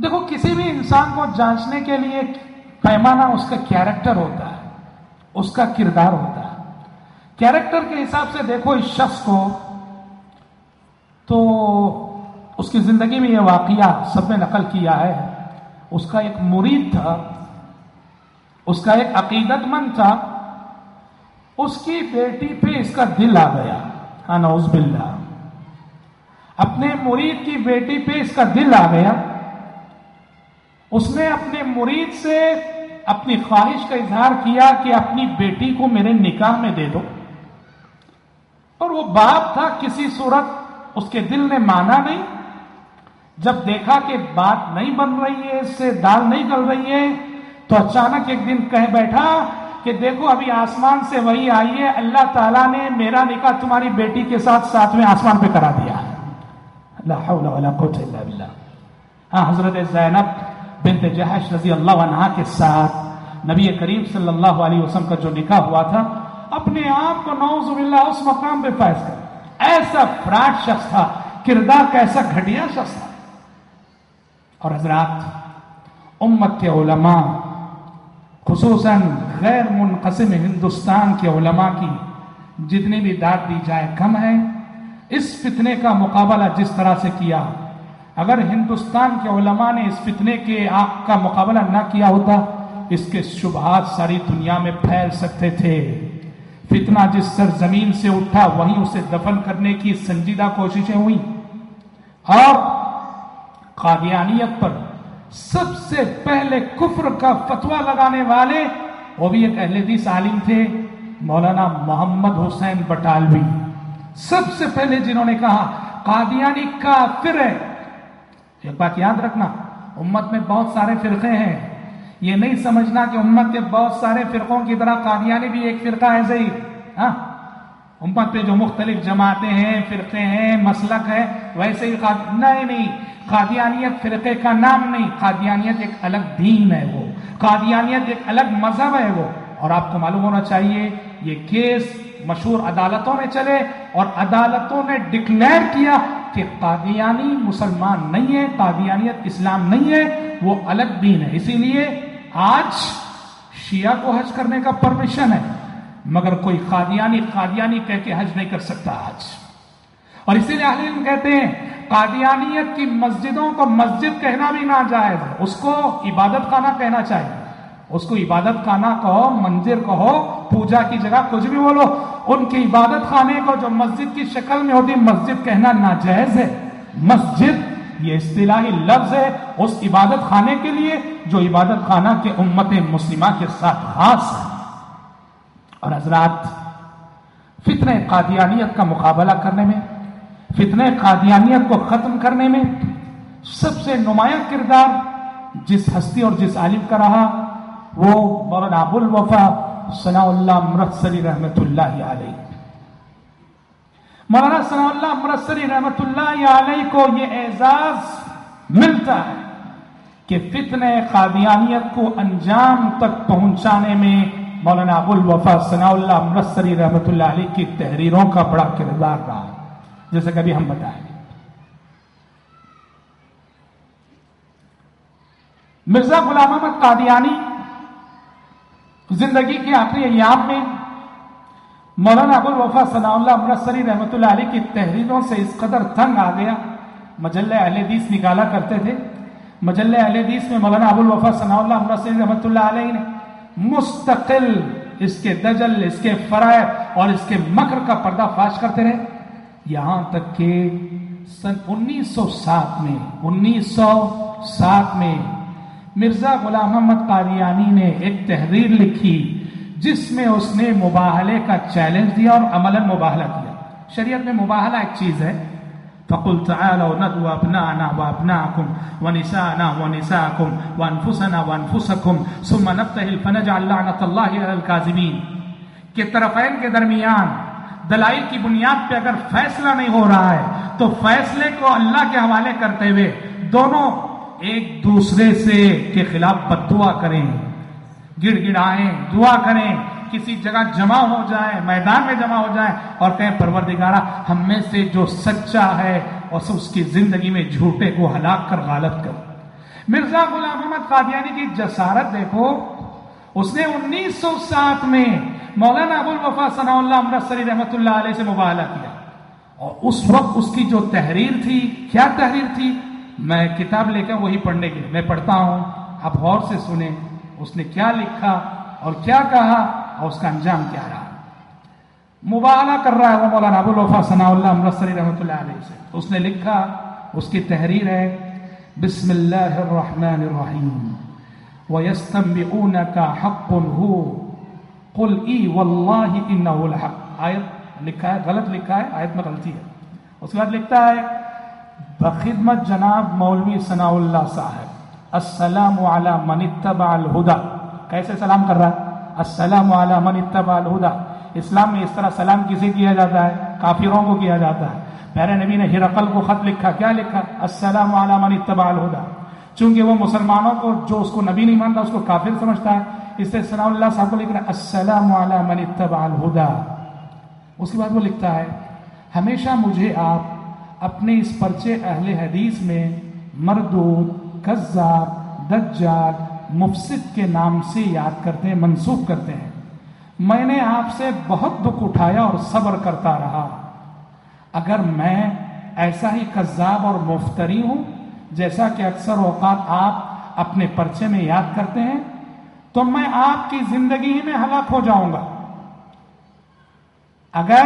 دیکھو، کسی بھی انسان کو جانچنے کے لیے پیمانہ اس کا کیریکٹر ہوتا ہے، اس کا کردار ہوتا ہے۔ کیریکٹر کے حساب سے دیکھو، اس شخص کو تو اس کی زندگی میں یہ واقعہ سب نے نقل کیا ہے۔ اس کا ایک مرید تھا، اس کا ایک عقیدت مند تھا۔ اس کی بیٹی پہ اس کا دل آ گیا۔ نوز باللہ۔ اپنے مرید کی بیٹی پہ اس کا دل آ گیا۔ اس نے اپنے مرید سے اپنی خواہش کا اظہار کیا کہ اپنی بیٹی کو میرے نکاح میں دے دو۔ اور وہ باپ تھا، کسی صورت اس کے دل نے مانا نہیں۔ جب دیکھا کہ بات نہیں بن رہی ہے، اس سے دال نہیں گل رہی ہے، تو اچانک ایک دن کہہ بیٹھا کہ دیکھو ابھی آسمان سے وہی آئی ہے، اللہ تعالیٰ نے میرا نکاح تمہاری بیٹی کے ساتھ ساتھ میں آسمان پہ کرا دیا۔ اللہ حول ولا قوت الا باللہ۔ ہاں حضرت زینب بنت جہش رضی اللہ عنہ کے ساتھ نبی کریم صلی اللہ علیہ وسلم کا جو نکاح ہوا تھا، اپنے آپ کو نوز باللہ اس مقام پہ فائز کر۔ ایسا فراڈ شخص تھا، کردار کا ایسا گھٹیا شخص تھا۔ اور حضرات، امت کے علماء خصوصاً غیر منقسم ہندوستان کے علماء کی جتنی بھی داد دی جائے کم ہے، اس فتنے کا مقابلہ جس طرح سے کیا، اگر ہندوستان کے علماء نے اس فتنے کے آگ کا مقابلہ نہ کیا ہوتا، اس کے شبہات ساری دنیا میں پھیل سکتے تھے۔ فتنہ جس سر زمین سے اٹھا، وہیں اسے دفن کرنے کی سنجیدہ کوششیں ہوئی اور قادیانیت پر سب سے پہلے کفر کا فتوا لگانے والے وہ بھی ایک اہل حدیث عالم تھے، مولانا محمد حسین بٹالوی۔ سب سے پہلے جنہوں نے کہا، قادیانی کافر ہے۔ ایک بات یاد رکھنا، امت میں بہت سارے فرقے ہیں۔ یہ نہیں سمجھنا کہ امت کے بہت سارے فرقوں کی طرح قادیانی بھی ایک فرقہ ہے، صحیح۔ ہاں؟ امت پہ جو مختلف جماعتیں ہیں، فرقے ہیں، مسلک ہے ویسے ہی نہیں نہیں قادیانیت فرقے کا نام نہیں قادیانیت ایک الگ دین ہے وہ قادیانیت ایک الگ مذہب ہے وہ۔ اور آپ کو معلوم ہونا چاہیے، یہ کیس مشہور عدالتوں میں چلے اور عدالتوں نے ڈکلیئر کیا کہ قادیانی مسلمان نہیں ہے قادیانیت اسلام نہیں ہے، وہ الگ دین ہے۔ اسی لیے آج شیعہ کو حج کرنے کا پرمیشن ہے۔ مگر کوئی قادیانی قادیانی کہہ کے حج نہیں کر سکتا آج اور اسی لیے علم کہتے ہیں، قادیانیت کی مسجدوں کو مسجد کہنا بھی ناجائز ہے۔ اس کو عبادت خانہ کہنا چاہیے۔ اس کو عبادت خانہ کہو منظر کہو، پوجا کی جگہ کچھ بھی بولو، ان کی عبادت خانے کو جو مسجد کی شکل میں ہوتی، مسجد کہنا ناجائز ہے۔ مسجد یہ اصطلاحی لفظ ہے اس عبادت خانے کے لیے جو عبادت خانہ کے امت مسلمہ کے ساتھ خاص ہے۔ اور حضرات فتن قادیانیت کا مقابلہ کرنے میں فتن قادیانیت کو ختم کرنے میں سب سے نمایاں کردار جس ہستی اور جس عالم کا رہا، وہ مولانا ابو الوفا ثناء اللہ مرتسری رحمت اللہ علیہ۔ مولانا ثناء اللہ مرتسری رحمت اللہ علیہ کو یہ اعزاز ملتا ہے کہ فتن قادیانیت کو انجام تک پہنچانے میں مولانا ابو الوفا ثناء اللہ مرتسری رحمت اللہ علیہ کی تحریروں کا بڑا کردار رہا جیسے کبھی ہم بتائیں مرزا غلام احمد قادیانی زندگی کے آخری ایام میں مولانا ابو الوفا ثناء اللہ امرتسری رحمۃ اللہ علیہ کی تحریروں سے اس قدر تنگ آ گیا، مجلہ اہل حدیث نکالا کرتے تھے۔ مجلہ اہل حدیث میں مولانا ابو الوفا ثناء اللہ امرتسری رحمۃ اللہ علیہ نے مستقل اس کے دجل، اس کے فرائض اور اس کے مکر کا پردہ فاش کرتے رہے۔ یہاں تک کہ سن انیس سو سات میں، انیس سو سات میں مرزا غلام محمد قادیانی نے ایک تحریر لکھی جس میں اس نے مباہلے کا چیلنج دیا اور عمل مباہلہ کیا۔ شریعت میں مباہلہ ایک چیز ہے۔ فقل تعالوا ندعو ابناءنا وابناءكم ونساءنا ونساءكم وانفسنا وانفسكم ثم نبتهل فنجعل لعنة الله على الكاذبين کہ طرفین کے درمیان دلائل کی بنیاد پہ اگر فیصلہ نہیں ہو رہا ہے، تو فیصلے کو اللہ کے حوالے کرتے ہوئے دونوں ایک دوسرے سے کے خلاف بد دعا کریں، گڑ گڑائیں، دعا کریں کسی جگہ جمع ہو جائے میدان میں جمع ہو جائے اور کہیں پروردگارہ، ہم میں سے جو سچا ہے اور اس کی زندگی میں جھوٹے کو ہلاک کر غالت کر۔ مرزا غلام محمد قادیانی کی جسارت دیکھو، اس نے انیس سو سات میں مولانا ابو الوفا ثناء اللہ امرتسری رحمۃ اللہ علیہ سے مباہلہ کیا۔ اور اس وقت اس کی جو تحریر تھی، کیا تحریر تھی؟ میں کتاب لے کر وہی پڑھنے کے میں پڑھتا ہوں، آپ غور سے سنیں، اس نے کیا لکھا اور کیا کہا؟ اور اس کا انجام کیا رہا؟ مباہلہ کر رہا ہے وہ مولانا ابو الوفا ثناء اللہ امرتسری رحمۃ اللہ علیہ سے۔ اس نے لکھا، اس کی تحریر ہے، بسم اللہ الرحمن الرحیم۔ وَيَسْتَنْبِئُونَكَ حَقٌ هُو قُلْ اِي وَاللَّهِ اِنَّهُ الْحَقِّ۔ آیت لکھا ہے، غلط لکھا ہے، آیت میں غلطی ہے۔ اس کے بعد لکھتا ہے، بخدمت جناب مولوی ثناء اللہ صاحب، السلام علی من اتبع الہدا کیسے سلام کر رہا ہے؟ السلام علی من اتبع الہدا۔ اسلام میں اس طرح سلام کسی کیا جاتا ہے؟ کافروں کو کیا جاتا ہے؟ پیارے نبی نے ہرقل کو خط لکھا، کیا لکھا؟ السلام علی من اتبع الہدا۔ چونکہ وہ مسلمانوں کو، جو اس کو نبی نہیں مانتا، اس کو کافر سمجھتا ہے، اس سے ثناء اللہ صاحب کو لکھ رہا السلام علی من اتبع الہدا۔ اس کے بعد وہ لکھتا ہے، ہمیشہ مجھے آپ اپنے اس پرچے اہل حدیث میں مردود، کذاب، دجال مفسد کے نام سے یاد کرتے ہیں، منسوخ کرتے ہیں۔ میں نے آپ سے بہت دکھ اٹھایا اور صبر کرتا رہا۔ اگر میں ایسا ہی کذاب اور مفتری ہوں جیسا کہ اکثر اوقات آپ اپنے پرچے میں یاد کرتے ہیں، تو میں آپ کی زندگی ہی میں ہلاک ہو جاؤں گا۔ اگر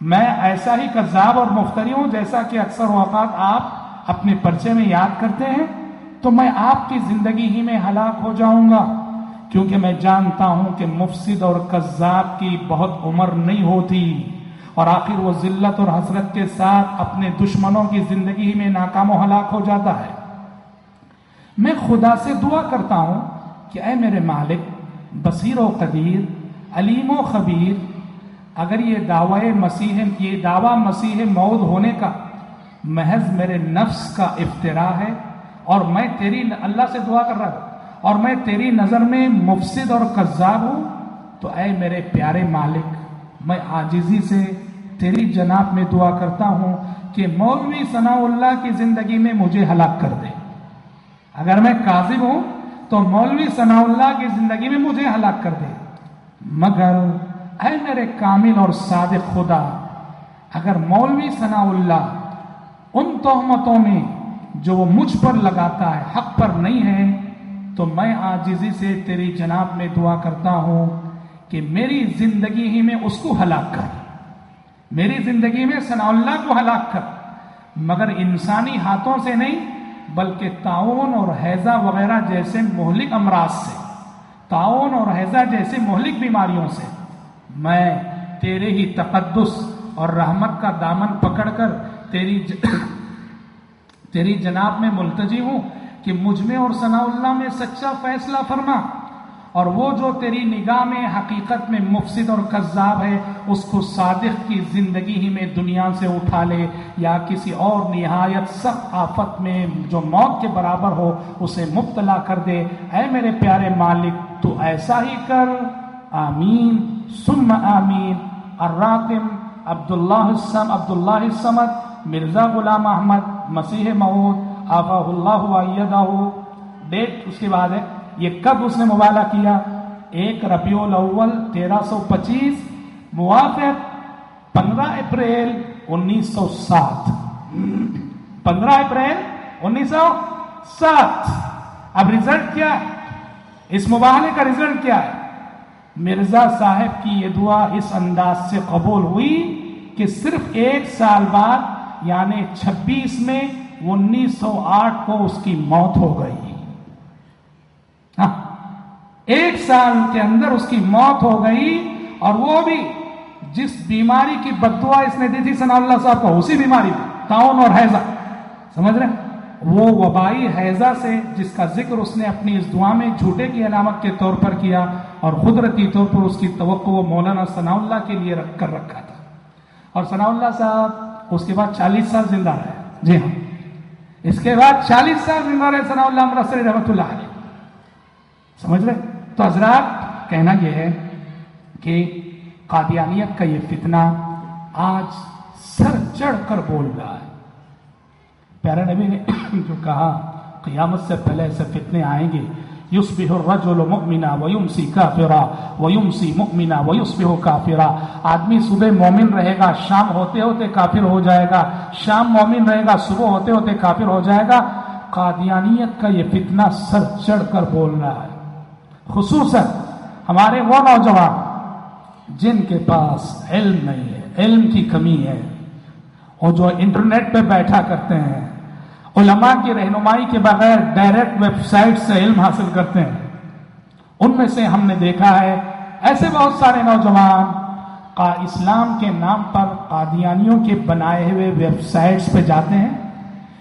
میں ایسا ہی کذاب اور مختری ہوں جیسا کہ اکثر اوقات آپ اپنے پرچے میں یاد کرتے ہیں تو میں آپ کی زندگی ہی میں ہلاک ہو جاؤں گا۔ کیونکہ میں جانتا ہوں کہ مفسد اور کذاب کی بہت عمر نہیں ہوتی۔ اور آخر وہ ذلت اور حسرت کے ساتھ اپنے دشمنوں کی زندگی میں ناکام و ہلاک ہو جاتا ہے۔ میں خدا سے دعا کرتا ہوں کہ اے میرے مالک، بصیر و قدیر، علیم و خبیر، اگر یہ دعوی مسیح، یہ دعویٰ مسیح مود ہونے کا محض میرے نفس کا افطرا ہے اور میں تیری اللہ سے دعا کر رہا ہوں۔ اور میں تیری نظر میں مفسد اور قذاب ہوں۔ تو اے میرے پیارے مالک، میں آجزی سے تیری جناب میں دعا کرتا ہوں کہ مولوی ثناء اللہ کی زندگی میں مجھے ہلاک کر دے۔ اگر میں کاذب ہوں تو مولوی ثناء اللہ کی زندگی میں مجھے ہلاک کر دے۔ مگر اے میرے کامل اور صادق خدا، اگر مولوی ثناء اللہ ان تہمتوں میں جو وہ مجھ پر لگاتا ہے، حق پر نہیں ہے، تو میں آجزی سے تیری جناب میں دعا کرتا ہوں کہ میری زندگی ہی میں اس کو ہلاک کر۔ میری زندگی میں ثناء اللہ کو ہلاک کر۔ مگر انسانی ہاتھوں سے نہیں، بلکہ تعاون اور حیضہ وغیرہ جیسے مہلک امراض سے، تعاون اور حیضہ جیسے مہلک بیماریوں سے۔ میں تیرے ہی تقدس اور رحمت کا دامن پکڑ کر تیری ج... تیری جناب میں ملتجی ہوں کہ مجھ میں اور ثناء اللہ میں سچا فیصلہ فرما اور وہ جو تیری نگاہ میں حقیقت میں مفسد اور قذاب ہے، اس کو صادق کی زندگی ہی میں دنیا سے اٹھا لے یا کسی اور نہایت سخت آفت میں جو موت کے برابر ہو، اسے مبتلا کر دے۔ اے میرے پیارے مالک، تو ایسا ہی کر۔ آمین۔ سم آمین۔ الراقم عبداللہ السم عبداللہ السمد مرزا غلام احمد۔ مسیح معود آفا اللہ ڈیٹ اس کے بعد ہے، یہ کب اس نے مبالہ کیا؟ ایک ربیع الاول، تیرہ سو پچیس، موافق، پندرہ اپریل، انیس سو سات۔ پندرہ اپریل، انیس سو سات۔ اب ریزلٹ کیا ہے؟ اس مباہلے کا ریزلٹ کیا ہے؟ مرزا صاحب کی یہ دعا اس انداز سے قبول ہوئی کہ صرف ایک سال بعد یعنی چھبیس میں انیس سو آٹھ کو اس کی موت ہو گئی۔ ہاں ایک سال کے اندر اس کی موت ہو گئی اور وہ بھی جس بیماری کی بدعا اس نے دی تھی ثنا اللہ صاحب کو، اسی بیماری میں، تعاون اور حیضہ۔ سمجھ رہے وہ وبائی حیضہ سے، جس کا ذکر اس نے اپنی اس دعا میں جھوٹے کی علامت کے طور پر کیا اور قدرتی طور پر اس کی توقع مولانا ثناء اللہ کے لیے رکھ کر رکھا تھا۔ اور ثناء اللہ صاحب اس کے بعد چالیس سال زندہ رہے۔ جی ہاں۔ اس کے بعد چالیس سال زندہ رہے ثناء اللہ مرسل رحمۃ اللہ علیہ۔ سمجھ رہے؟ تو حضرات، کہنا یہ ہے کہ قادیانیت کا یہ فتنہ آج سر چڑھ کر بول رہا ہے۔ پیارا نبی نے جو کہا، قیامت سے پہلے ایسے فتنے آئیں گے یوسبح الرجل مؤمنا ویمسی کافرا ویمسی مؤمنا ویسبح کافرا آدمی صبح مومن رہے گا، شام ہوتے ہوتے کافر ہو جائے گا۔ شام مومن رہے گا، صبح ہوتے ہوتے کافر ہو جائے گا۔ قادیانیت کا یہ فتنہ سر چڑھ کر بول رہا ہے۔ خصوصاً ہمارے وہ نوجوان جن کے پاس علم نہیں ہے، علم کی کمی ہے، اور جو انٹرنیٹ پہ بیٹھا کرتے ہیں۔ علماء کی رہنمائی کے بغیر ڈائریکٹ ویب سائٹ سے علم حاصل کرتے ہیں۔ ان میں سے ہم نے دیکھا ہے ایسے بہت سارے نوجوان کا اسلام کے نام پر قادیانیوں کے بنائے ہوئے ویب سائٹس پہ جاتے ہیں۔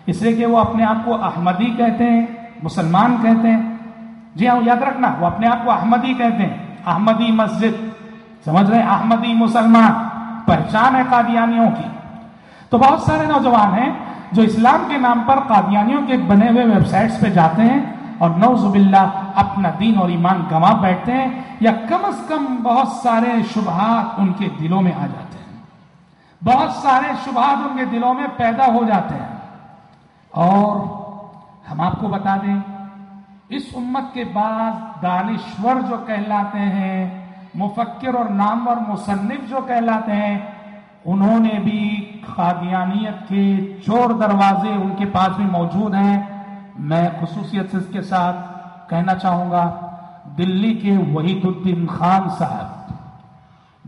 اس لیے کہ وہ اپنے آپ کو احمدی کہتے ہیں، مسلمان کہتے ہیں۔ جی ہاں یاد رکھنا، وہ اپنے آپ کو احمدی کہتے ہیں۔ احمدی مسجد، سمجھ رہے احمدی مسلمان، پہچان ہے قادیانیوں کی۔ تو بہت سارے نوجوان ہیں جو اسلام کے نام پر قادیانیوں کے بنے ہوئے ویب سائٹس پہ جاتے ہیں اور نوز باللہ اپنا دین اور ایمان گما بیٹھتے ہیں، یا کم از کم بہت سارے شبہات ان کے دلوں میں آ جاتے ہیں۔ بہت سارے شبہات ان کے دلوں میں پیدا ہو جاتے ہیں۔ اور ہم آپ کو بتا دیں، اس امت کے بعد دانشور جو کہلاتے ہیں، مفکر اور نامور مصنف جو کہلاتے ہیں، انہوں نے بھی قادیانیت کے چور دروازے ان کے پاس بھی موجود ہیں۔ میں خصوصیت سے اس کے ساتھ کہنا چاہوں گا، دلی کے وحید الدین خان صاحب،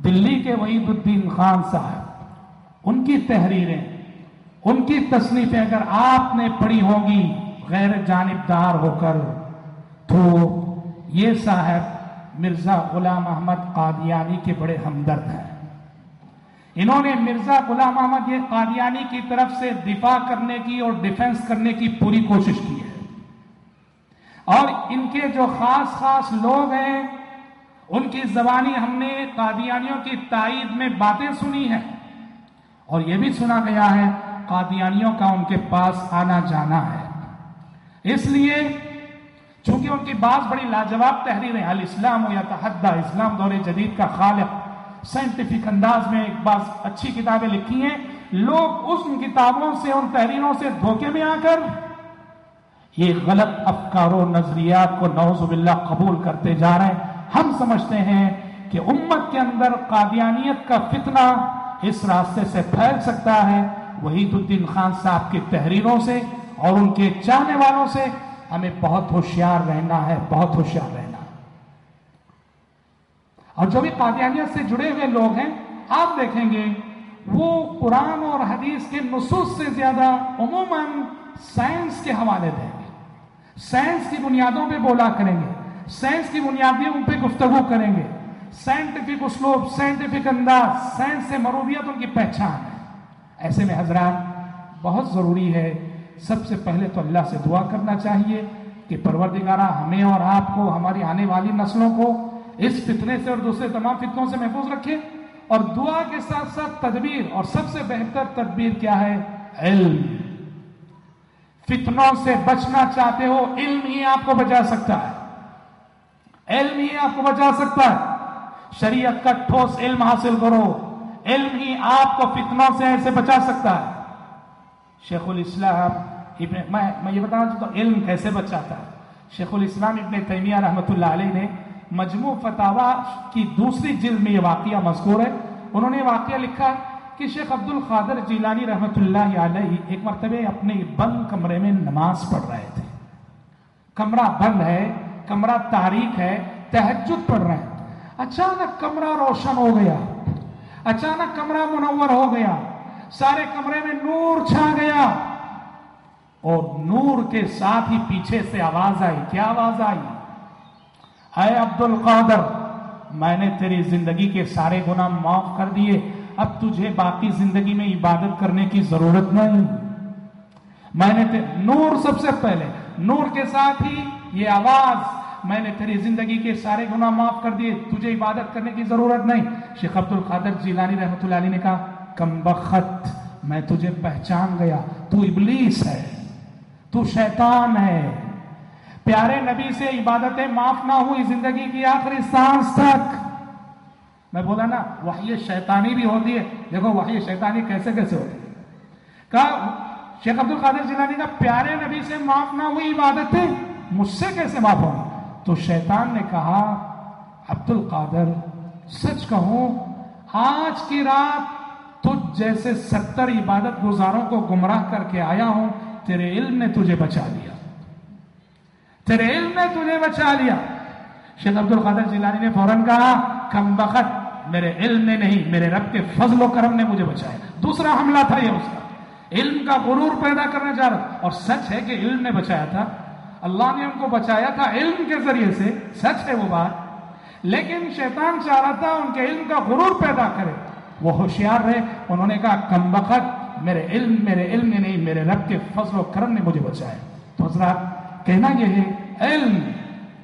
دلی کے وحید الدین خان صاحب، ان کی تحریریں، ان کی تصنیفیں اگر آپ نے پڑھی ہوگی غیر جانبدار ہو کر، تو یہ صاحب مرزا غلام احمد قادیانی کے بڑے ہمدرد ہیں۔ انہوں نے مرزا غلام احمد یہ قادیانی کی طرف سے دفاع کرنے کی اور ڈیفنس کرنے کی پوری کوشش کی ہے۔ اور ان کے جو خاص خاص لوگ ہیں، ان کی زبانی ہم نے قادیانیوں کی تائید میں باتیں سنی ہیں۔ اور یہ بھی سنا گیا ہے، قادیانیوں کا ان کے پاس آنا جانا ہے۔ اس لیے چونکہ ان کی بات بڑی لاجواب تحریریں، الاسلام یا تحدہ اسلام دور جدید کا خالق سائنٹیفک انداز میں ایک بات اچھی کتابیں لکھی ہیں۔ لوگ اس کتابوں سے ان تحریروں سے دھوکے میں آ کر یہ غلط افکار و نظریات کو نوز باللہ قبول کرتے جا رہے ہیں۔ ہم سمجھتے ہیں کہ امت کے اندر قادیانیت کا فتنہ اس راستے سے پھیل سکتا ہے۔ وحید الدین خان صاحب کی تحریروں سے اور ان کے چاہنے والوں سے ہمیں بہت ہوشیار رہنا ہے، بہت ہوشیار رہنا اور جو بھی قادیانیت سے جڑے ہوئے لوگ ہیں، آپ دیکھیں گے، وہ قرآن اور حدیث کے نصوص سے زیادہ عموماً سائنس کے حوالے دیں گے۔ سائنس کی بنیادوں پہ بولا کریں گے۔ سائنس کی بنیادوں پہ گفتگو کریں گے۔ سائنٹیفک اسلوب، سائنٹیفک انداز، سائنس سے مروبیت ان کی پہچان ہے۔ ایسے میں حضرات، بہت ضروری ہے، سب سے پہلے تو اللہ سے دعا کرنا چاہیے کہ پروردگارہ ہمیں اور آپ کو، ہماری آنے والی نسلوں کو اس فتنے سے اور دوسرے تمام فتنوں سے محفوظ رکھے اور دعا کے ساتھ ساتھ تدبیر اور سب سے بہتر تدبیر کیا ہے؟ علم۔ فتنوں سے بچنا چاہتے ہو، علم ہی آپ کو بچا سکتا ہے۔ علم ہی آپ کو بچا سکتا ہے۔ شریعت کا ٹھوس علم حاصل کرو۔ علم ہی آپ کو فتنوں سے ایسے بچا سکتا ہے۔ شیخ الاسلام ابن، میں یہ بتانا چاہتا ہوں علم کیسے بچاتا ہے؟ شیخ الاسلام ابن تیمیہ رحمۃ اللہ علیہ نے مجموع فتوا کی دوسری جلد میں یہ واقعہ مذکور ہے۔ انہوں نے واقعہ لکھا کہ شیخ عبد القادر جیلانی رحمت اللہ علیہ ایک مرتبہ اپنے بند کمرے میں نماز پڑھ رہے تھے۔ کمرہ بند ہے، کمرہ تاریخ ہے، تہجد پڑھ رہے ہیں۔ اچانک کمرہ روشن ہو گیا۔ اچانک کمرہ منور ہو گیا۔ سارے کمرے میں نور چھا گیا۔ اور نور کے ساتھ ہی پیچھے سے آواز آئی۔ کیا آواز آئی؟ اے عبد القادر میں نے تیری زندگی کے سارے گناہ معاف کر دیے، اب تجھے باقی زندگی میں عبادت کرنے کی ضرورت نہیں۔ میں نے نور سب سے پہلے، نور کے ساتھ ہی یہ آواز، میں نے تیری زندگی کے سارے گناہ معاف کر دیے، تجھے عبادت کرنے کی ضرورت نہیں۔ شیخ عبد القادر جیلانی رحمۃ اللہ علیہ نے کہا، کم بخت، میں تجھے پہچان گیا، تو ابلیس ہے، تو شیطان ہے۔ پیارے نبی سے عبادتیں معاف نہ ہوئی، زندگی کی آخری سانس تک۔ میں بولا نا، وحی شیطانی بھی ہوتی ہے۔ دیکھو وحی شیطانی کیسے کیسے ہوتی ہے۔ کہا، شیخ عبد القادر جیلانی کا پیارے نبی سے معاف نہ ہوئی عبادتیں مجھ سے کیسے معاف ہوں؟ تو شیطان نے کہا، عبد القادر، سچ کہوں، آج کی رات تجھ جیسے ستر عبادت گزاروں کو گمراہ کر کے آیا ہوں، تیرے علم نے تجھے بچا لیا۔ تیرے علم نے تجھے بچا لیا۔ شیخ عبد القادر جیلانی نے فوراً کہا، کم بخت، میرے علم نے نہیں، میرے رب کے فضل و کرم نے مجھے بچایا۔ دوسرا حملہ تھا یہ اس کا۔ علم کا غرور پیدا کرنا چاہ رہا اور سچ ہے کہ علم نے بچایا تھا۔ اللہ نے ان کو بچایا تھا علم کے ذریعے سے، سچ ہے وہ بات۔ لیکن شیطان چاہ رہا تھا ان کے علم کا غرور پیدا کرے۔ وہ ہوشیار رہے۔ انہوں نے کہا، کم بخت، میرے علم میرے علم نے نہیں، میرے رب کے فضل و کرم نے مجھے بچایا۔ تو حضرات کہنا یہ ہے علم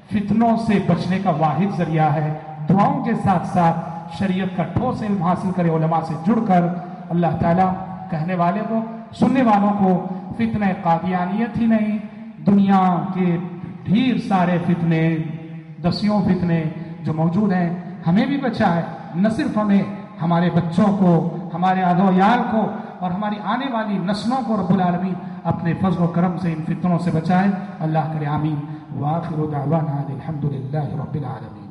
فتنوں سے بچنے کا واحد ذریعہ ہے دعاؤں کے ساتھ ساتھ شریعت کا ٹھوس علم حاصل کرے علماء سے جڑ کر اللہ تعالیٰ کہنے والے کو سننے والوں کو فتنہ قادیانیت ہی نہیں دنیا کے ڈھیر سارے فتنے دسیوں فتنے جو موجود ہیں ہمیں بھی بچا ہے نہ صرف ہمیں ہمارے بچوں کو ہمارے ادویال کو اور ہماری آنے والی نسلوں کو رب العالمین اپنے فضل و کرم سے ان فتنوں سے بچائے۔ اللہ کرے آمین۔ واخر دعوانا الحمد للہ رب العالمین۔